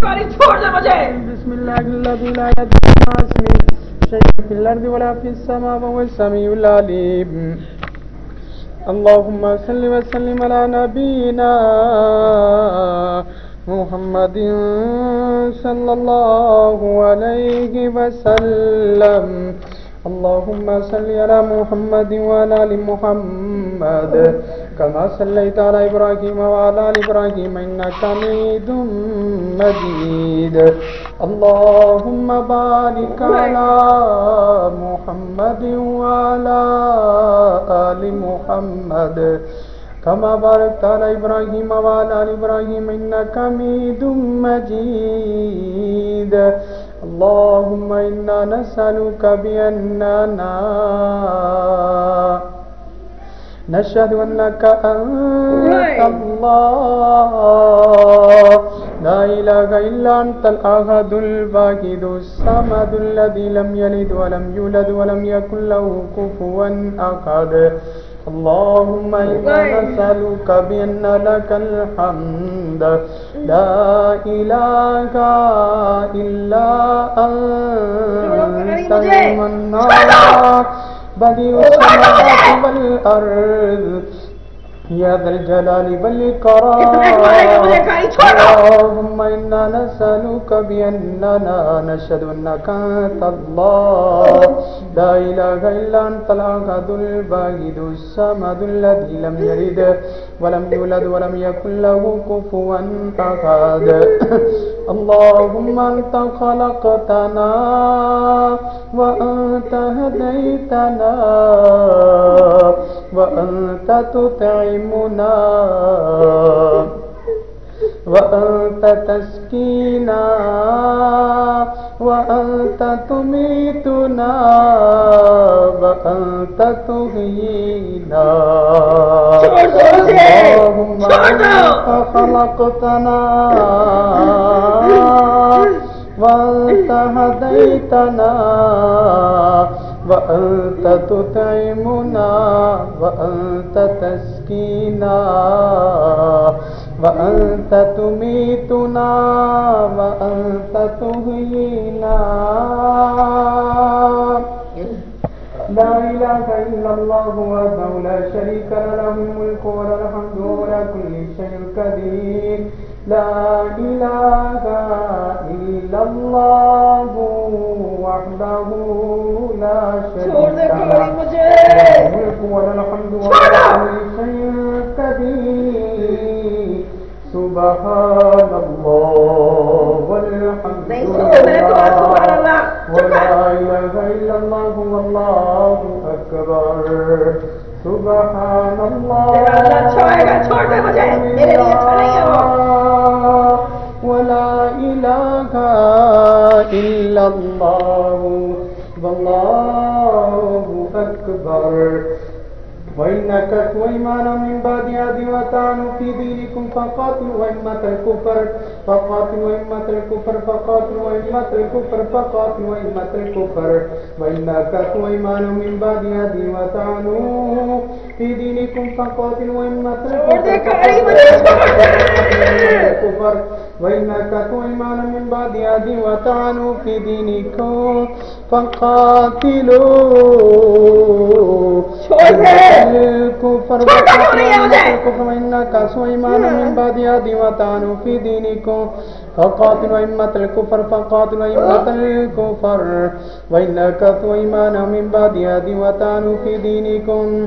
چھوڑ دے مجھے۔ بسم الذي لا يضر مع اسمه شيء في ولا في السماء وهو السميع العليم اللهم صل وسلم على نبينا محمد صلى الله عليه وسلم۔ اللهم صل على محمد وعلى ال محمد۔ كما صليت على ابراهيم وعلى ال ابراهيم انك حميد مجيد. اللهم بارك على محمد وعلى ال محمد. كما باركت على إبراهيم وعلى آل إبراهيم إنك حميد مجيد. اللهم إنا نسألك بأننا نشهد أنك أنت الله. لا إله إلا أنت الأحد الواحد الصمد الذي لم يلد ولم يولد ولم يكن له كفوا أحد. اللهم إنا نسألك بأن لك الحمد. لا إله إلا أنت المنان بديع السماوات والأرض. يا ذا الجلال والإكرام. اللهم إنا نسألك بأننا نشهد أنك أنت الله. لا إله إلا أنت الأحد الواحد الصمد الذي لم يلد ولم يولد ولم يكن له كفوا أحد. اللهم أنت خلقتنا وأنت هديتنا وأنت تطعمنا وأنت تسكينا وأنت تميتنا وأنت تحيينا اللهم أنت خلقتنا وأنت هديتنا وأنت تطعمنا وأنت تسكينا وأنت تميتنا وأنت تحيينا لا إله إلا الله وحده لا شريك له له الملك وله الحمد وعلى كل شيء قدير. لا إله إلا الله وحده لا شريك له الملك وله الحمد وعلى كل شيء قدير. سبحان الله والحمد چپ ولا إله إلا الله والله أكبر سبحان الله۔ ولا إله إلا الله والله أكبر وإن وإنك سليمان من بعد عاد وطعنوا في دينكم فقاتلوا أئمة الكفر فقاتلوا أئمة الكفر فقاتلوا أئمة الكفر فقاتلوا أئمة الكفر وإن وإنك سليمان من بعد عاد وطعنوا في دينكم فقاتلوا أئمة الكفر گاڑی مجھے چھوڑ من بعد عاد وطعنوا في دينكم فقاتلوا بول رہی ہے من بعد عاد وطعنوا في دينكم. فقاتلوا أئمة الكفر، فقاتلوا أئمة الكفر. وإنك سليمان من بعد عاد وطعنوا في دينكم.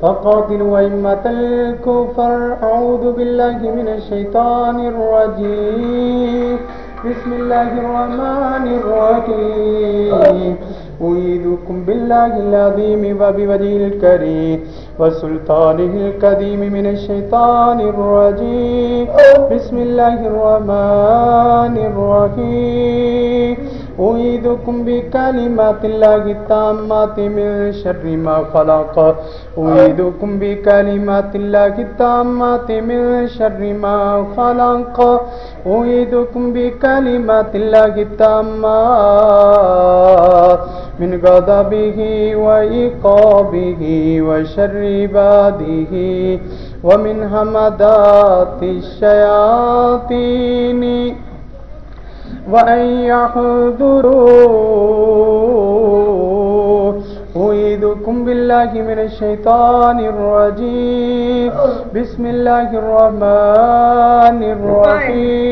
فقاتلوا أئمة الكفر. أعوذ بالله من الشيطان الرجيم. بسم الله الرحمن الرحيم. أعيذكم بالله العظيم وبوجهه الكريم. وسلطانه القديم من الشيطان الرجيم. بسم الله الرحمن الرحيم. أعيذكم بكلمات الله التامات من شر ما خلق. أعيذكم بكلمات الله التامات من شر ما خلق. أعيذكم بكلمات الله التامات من غضبه وإيقابه وشر عباده ومن همدات الشياطين. وأن يحضروا. أعيذكم بالله من الشيطان الرجيم. بسم الله الرحمن الرحيم.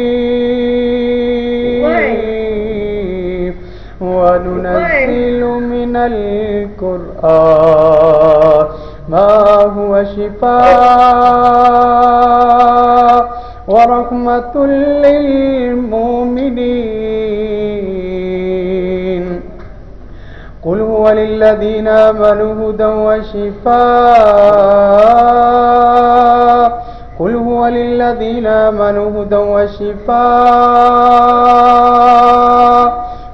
وننزل من القرآن ما هو شفاء. ورحمة للمؤمنين. قل هو للذين آمنوا هدى وشفاء. قل هو للذين آمنوا هدى وشفاء.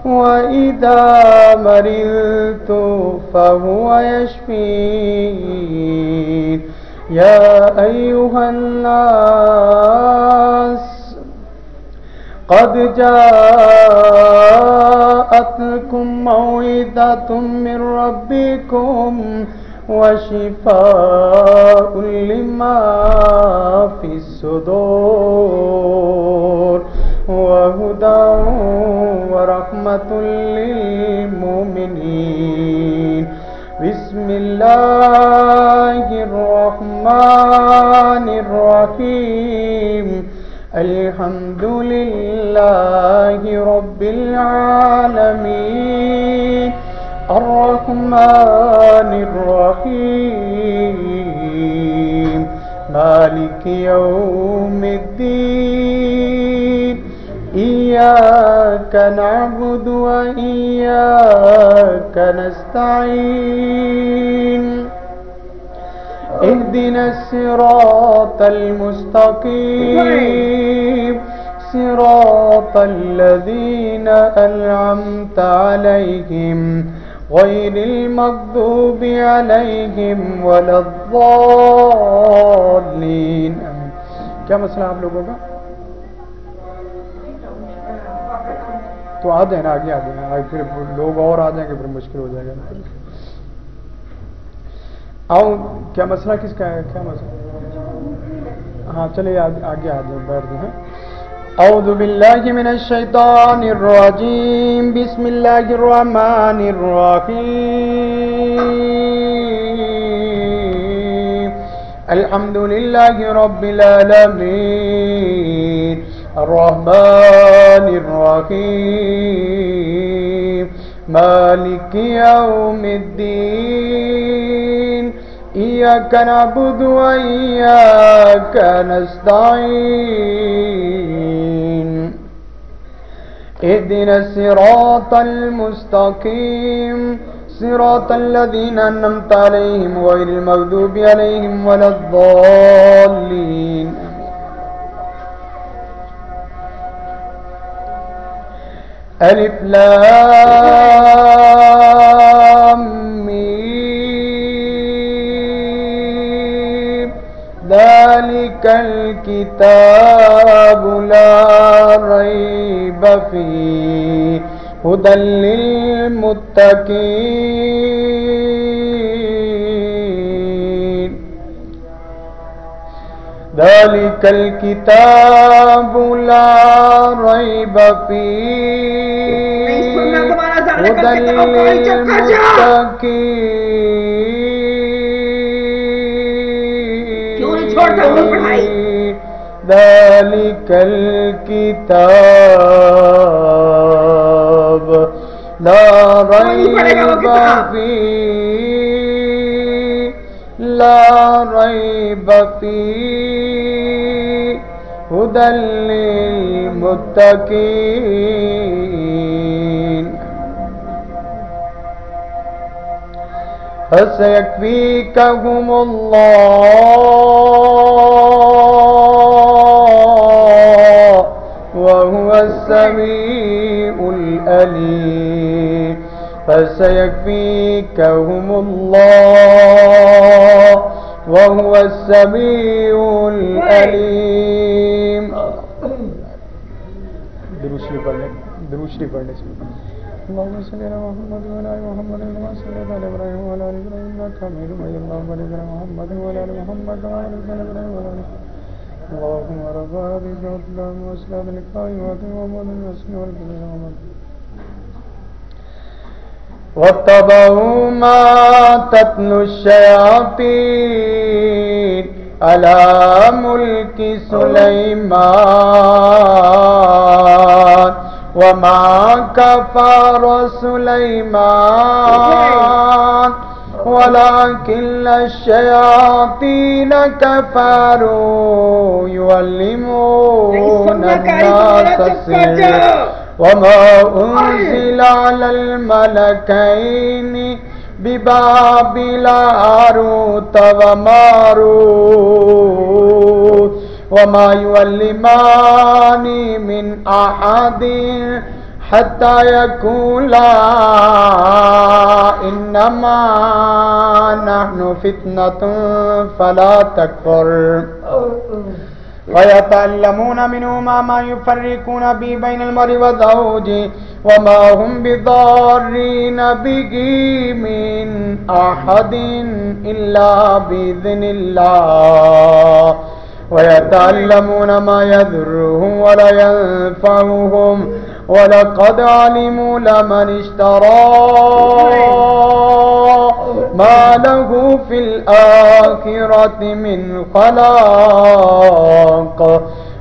وإذا مرضت فهو يشفين. يا أيها الناس، قد جاءتكم موعظة من ربكم وشفاء لما في الصدور وهدى ورحمة للمؤمنين. بسم الله الرحمن الرحيم. الحمد لله رب العالمين الرحمن الرحيم مالك يوم الدين إياك نعبد وإياك نستعين اهدنا الصراط المستقيم. صراط الذين أنعمت عليهم. غير المغضوب عليهم ولا الضالين. کیا مسئلہ آپ لوگوں کا؟ تو آ جائیں نا آگے آ جائیں پھر لوگ اور آ جائیں گے پھر مشکل ہو جائے گا۔ آؤ، کیا مسئلہ کس کا ہے؟ کیا مسئلہ؟ ہاں چلیے آگے آگے آ جائیں بیٹھ جائیں ہاں۔ اعوذ باللہ من الشیطان الرجیم، بسم اللہ الرحمن الرحیم۔ الحمد للہ رب العالمین۔ الرحمن الرحیم۔ مالک یوم الدین۔ إياك نعبد وإياك نستعين اهدنا الصراط المستقيم صراط الذين أنمت عليهم غير المغضوب عليهم ولا الضالين ألف لام ذلك الكتاب لا ريب فيه هدى للمتقين ذلك الكتاب لا ريب فيه هدى۔ للمتقين پڑھائی؟ ذلك الكتاب لا نہیں پڑھے ريب فيه، لا ريب فيه، هدى للمتقين فسيكفيكهم الله وهو السميع الأليم. فسيكفيكهم الله. وهو السميع العليم دروشری پڑھنے دروشری پڑھنے سے۔ اللهم صل على محمد وعلى ال محمد كما صليت على ابراهيم وعلى ال ابراهيم انك حميد مجيد. اللهم بارك على محمد وعلى ال محمد كما باركت على ابراهيم وعلى ال اللهم رب هذه الدعوة اللهم وسلام القائم وقيم ومن المسلم والكبير ومن واتبعوا ما تتلو الشياطين على ملك سليمان. وما كفر سليمان. ولكن الشياطين كفروا يعلمون الناس السحر وما أنزل على الملكين ببابل هاروت وماروت وما يعلمان من أحد حتى يقولا إنما نحن فتنة، فلا تكفر. ويتعلمون منهما ما يفرقون به بين المرء وزوجه وما هم بضارين به من أحد إلا بإذن الله. ويتعلمون ما يضرهم ولا ينفعهم. ولقد علموا لمن اشترى. ما له في الآخرة من خلاق.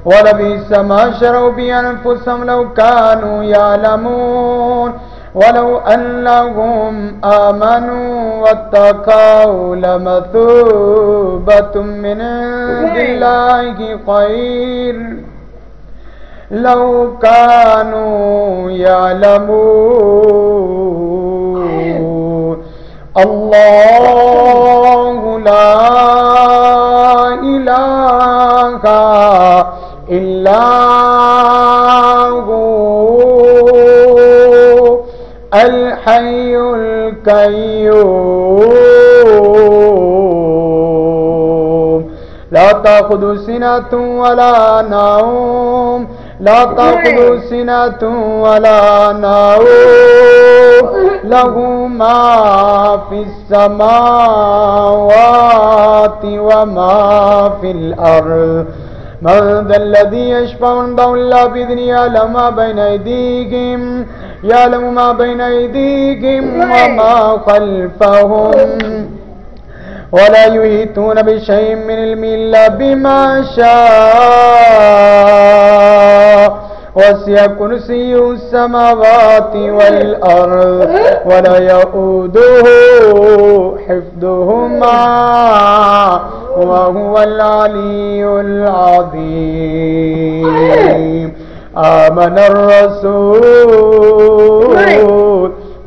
ولبئس ما شروا بأنفسهم لو كانوا يعلمون. ولو أنهم آمنوا واتقوا لمثوبة من عند الله خير. لو كانوا يعلمون. الله لا إله إلا هو الحي القيوم لا تأخذ سنة ولا نوم۔ لا تأخذ سنة ولا نوم له ما في السماوات وما في الأرض. من ذا الذي يشفع عنده إلا بإذنه يعلم ما بين أيديهم. يعلم ما بين أيديهم وما خلفهم. ولا يهيتون بشيء من علم إلا بما شاء. وسع كرسي السماوات والأرض ولا يؤوده حفظهما وهو العلي العظيم. آمن الرسول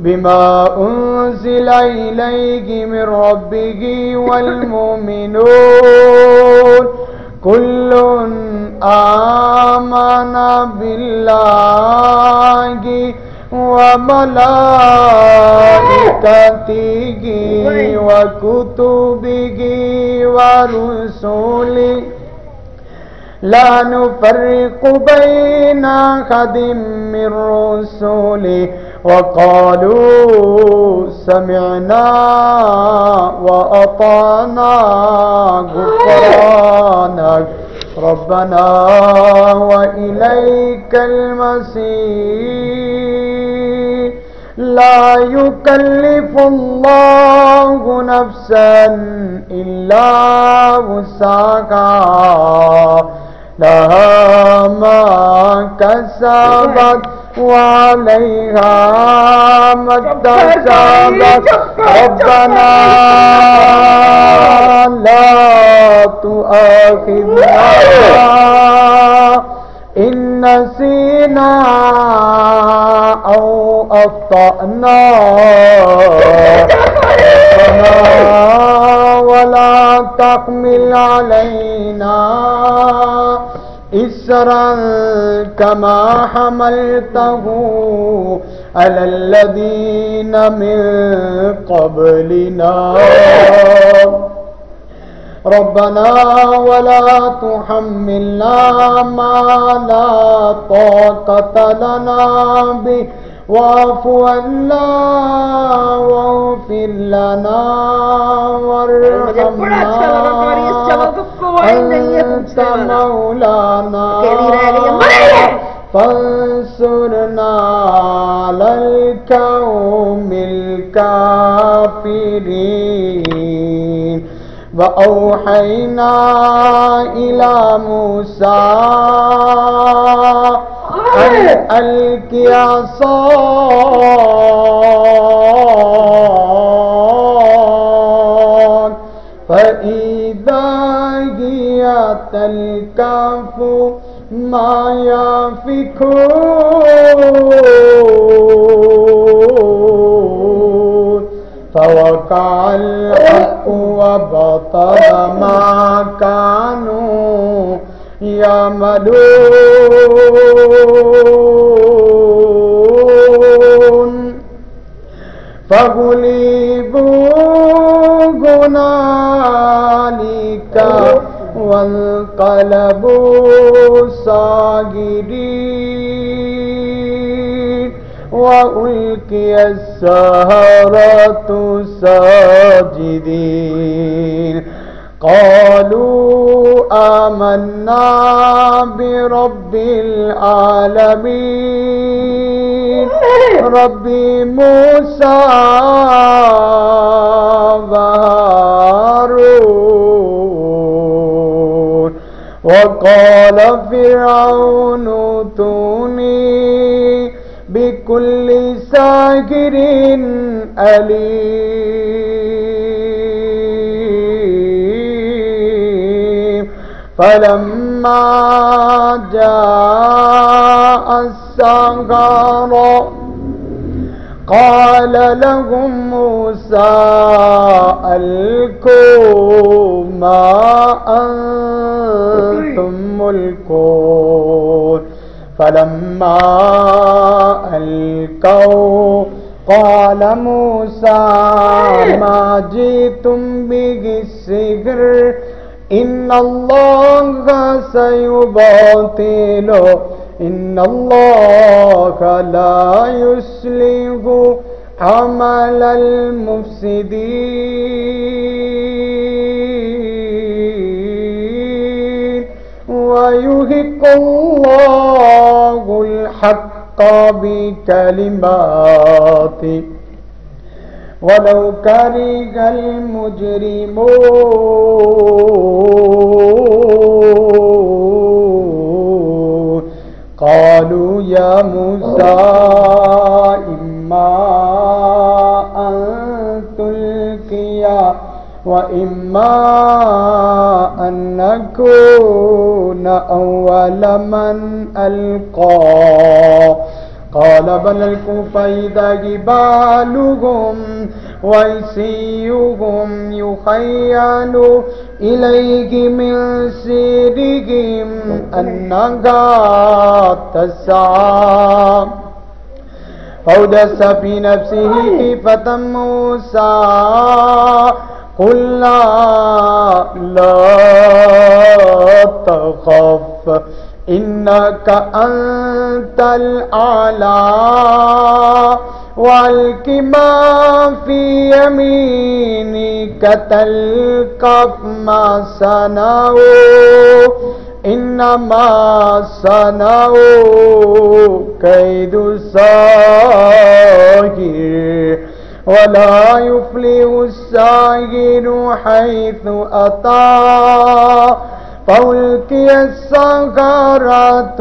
بما أنزل إليه من ربه والمؤمنون. كل آمن بالله وملائكته وكتبه ورسله لا نفرق بين أحد من رسله وقالوا سمعنا وأطعنا غفرانك ربنا وإليك المسير لا يكلف الله نفسا إلا وسعها. لها ما كسبت وعليها ما اكتسبت ربنا لا تؤاخذنا إن نسينا أو أخطأنا ربنا ولا تحمل علينا إسرا كما حملته على الذين من قبلنا. ربنا ولا تحملنا ما لا طاقة لنا به. واعف عنا واغفر لنا مجھے بڑا اچھا لگا تمہاری اس وارحمنا والا مولانا۔ فانصرنا على القوم الكافرين وأوحينا إلى موسى أن ألق عصاك فإذا هي تلكف ما يفكون فوقع وبطل ما كانوا يعملون فغلبوا هنالك وانقلبوا صاغرين وألقي السهرة ساجدين قالوا آمنا برب العالمين رب موسى وهارون وقال فرعون ائتوني بكل ساحر أليم. فلما جاء السحرة قال لهم موسى ألقوا ما أنتم ملكون فلما ألقوا قال موسى ما جئتم به السحر إن الله سيباطل إن الله لا يصلح عمل المفسدين ويهق الله الحق بكلماته ولو كره المجرمون قالوا يا موسى إما أن تلقي وإما أن نكون أول من ألقى. قال بل الكوا فإذا جبالهم وعصيهم يخيل إليه من سيرهم أنها تسعى. فأودس في نفسه خيفة موسى. قلنا لا تخف، إنك أنت الأعلى. والك ما في يمينك تلقف ما صنعوا. إنما صنعوا كيد ساهر ولا يفلح الساهر حيث أتى. فألقي السحرة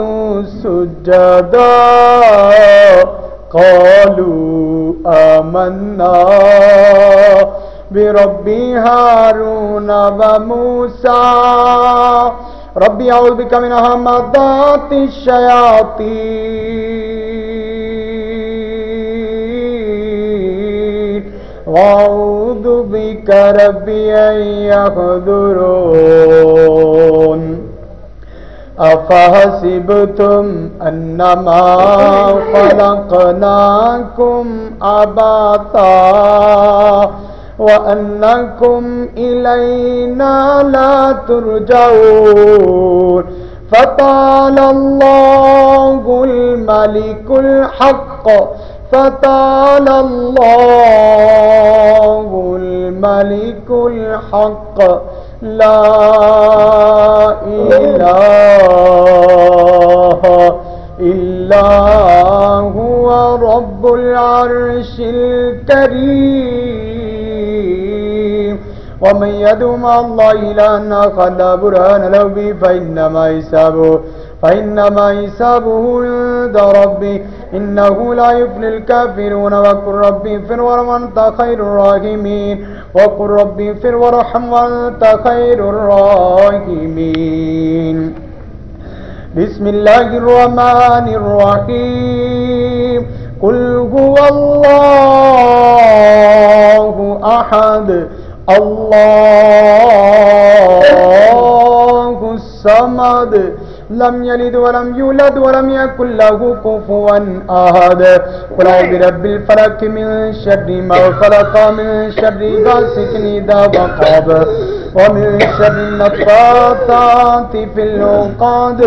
سجدا. قالوا آمنا برب هارون وموسى ربي أعوذ بك من همضات الشياطين وأعوذ بك ربي أن يحضرون أفحسبتم أنما خلقناكم عباثا وأنكم إلينا لا ترجعون فتعالى الله الملك الحق فتعالى الله الملك الحق لا إله إلا هو رب العرش الكريم. ومن يدعو مع الله إلها آخر، لا برهان له به، فإنما حسابه فإنما حسابه عند ربي إنه لا يفلح الكافرون وقل ربي اغفر وارحم وأنت خير الراحمين وقل ربي اغفر وارحم وأنت خير الراحمين بسم الله الرحمن الرحيم قل هو الله أحد الله الصمد لم يلد ولم يولد ولم يكن له كفوا أحد. قل أعوذ برب الفلك من شر ما خلق، من شر غاسق إذا وقب، ومن شر النفاثات في العقد،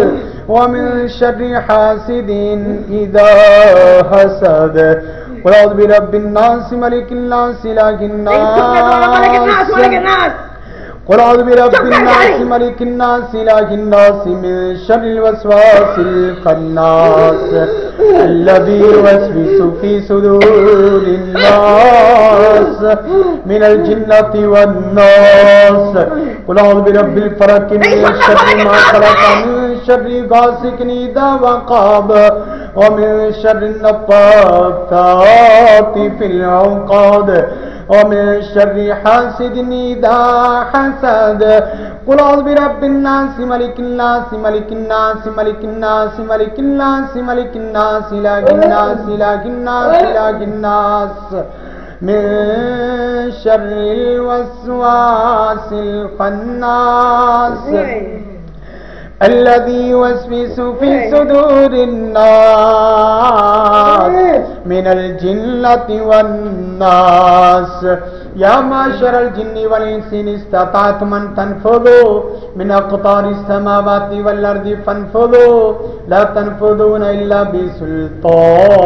ومن شر حاسد إذا حسد. قل أعوذ برب الناس، ملك الناس، إله الناس. ملك الناس الناس. قل أعوذ برب الناس. ملك الناس إله الناس من شر الوسواس الخناس الذي يوسوس في صدور الناس من الجنة والناس. قل أعوذ برب الفلك من شر ما خلق من شر غاسق إذا وقب ومن شر النفاثات في العقد ومن شر حاسد إذا حسد. قل أعوذ برب الناس، ملك الناس ملك الناس ملك الناس ملك الناس ملك الناس، إله الناس إله الناس إله الناس. من شر الوسواس الخناس. الذي يوسوس في صدور الناس من الجنة والناس. يا معشر الجن والإنس إن استطعتم أن تنفذوا من أقطار السماوات والأرض فانفذوا. لا تنفذون إلا بسلطان.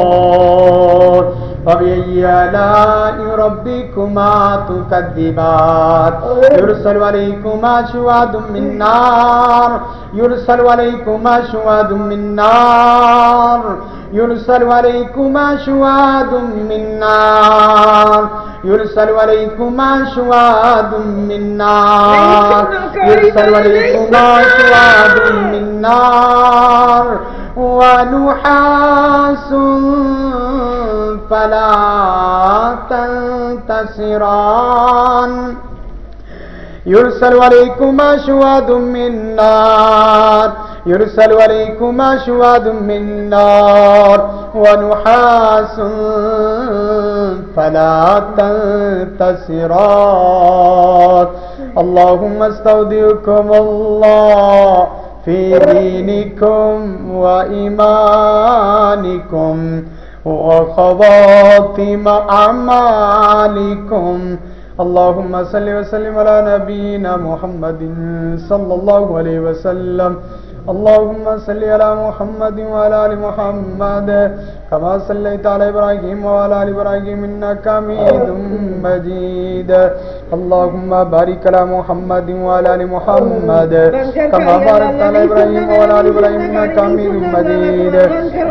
فبأي آلاء ربكما تكذبان يرسل عليكما شواظ من نار يرسل عليكما شواظ من نار يرسل عليكما شواظ من نار يرسل عليكما شواظ من نار يرسل عليكما شواظ من نار ونحاس فلا تنتصران يرسل عليكما شواظ من نار يرسل عليكما شواظ من نار ونحاس فلا تنتصران اللهم استودعكم الله في دينكم وإيمانكم وخواتم أعمالكم اللهم صل وسلم على نبينا محمد صلى الله عليه وسلم اللهم صل على محمد وعلى ال محمد كما صليت على ابراهيم وعلى ال ابراهيم انك حميد مجيد. اللهم بارك على محمد وعلى ال محمد كما باركت على ابراهيم وعلى ال ابراهيم انك حميد مجيد.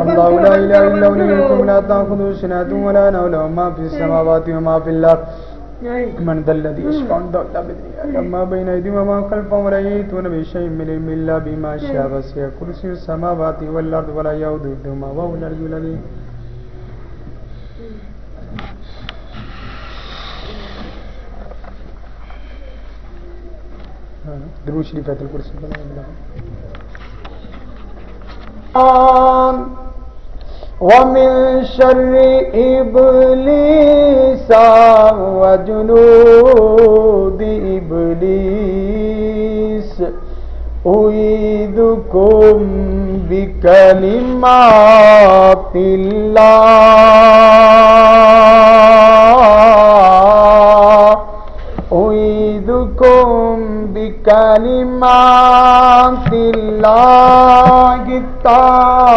الله لا اله الا هو لا تاخذه سنه ولا نوم له ما في السماوات وما في الارض من ذا الذي يشفع عنده الا باذنه ما بين ايديهم وما خلفهم ولا ياتون بشيء من علم الا بما شاء وسع كرسي السماوات والارض ولا يؤوده حفظهما وهو العلي العظيم. درود شریف آیت الکرسی. آن ومن شر إبليس وجنود إبليس. أعيذكم بكلمات الله. أعيذكم بكلمات الله التامة